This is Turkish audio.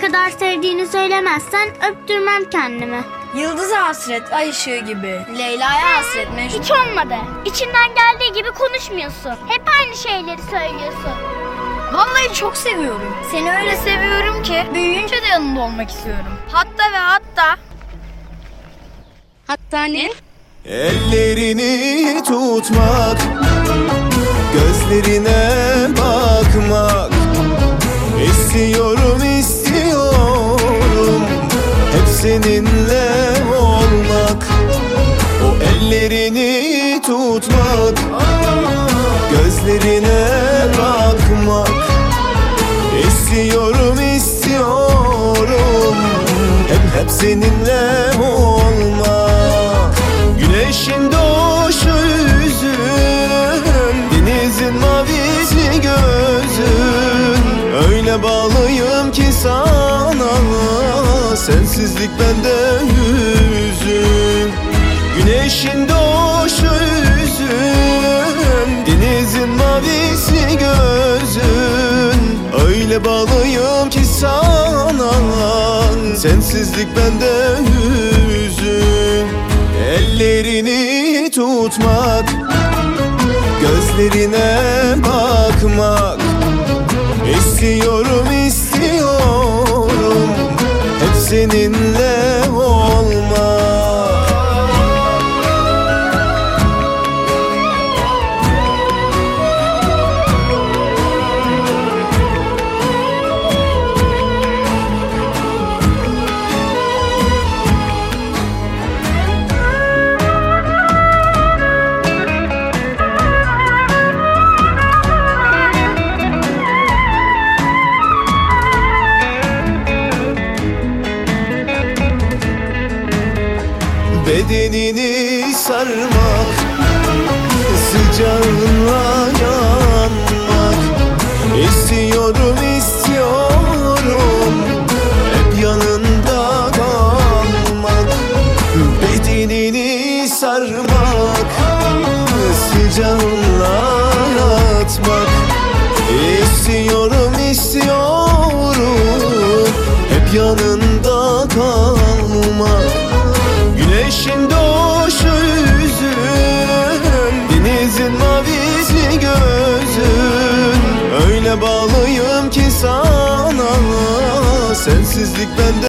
kadar sevdiğini söylemezsen öptürmem kendimi. Yıldız'a hasret, ay ışığı gibi. Leyla'ya hasret, Mecnun. Hiç olmadı. İçinden geldiği gibi konuşmuyorsun. Hep aynı şeyleri söylüyorsun. Vallahi çok seviyorum. Seni öyle seviyorum ki büyüyünce de yanında olmak istiyorum. Hatta ve hatta... Hatta ne? Ellerini tutmak Gözlerine bakmak İstiyorum tutmak Gözlerine bakmak. İstiyorum istiyorum. Hep hep seninle olmak. Güneşin doğuşu yüzün Denizin mavisi gözün. Öyle bağlıyım ki sana Sensizlik bende hüzün Güneşin doğuşu yüzün Denizin mavisi gözün. Öyle bağlıyım ki sana Sensizlik bende hüzün. Ellerini tutmak Gözlerine bakmak İstiyorum Bedenini sarmak Sıcağınla yanmak. İstiyorum istiyorum Hep yanında kalmak. Bedenini sarmak Sıcağınla yatmak İstiyorum istiyorum Hep yanında Güneşin doğuşu yüzün Denizin mavisi gözün. Öyle bağlıyım ki sana Sensizlik bende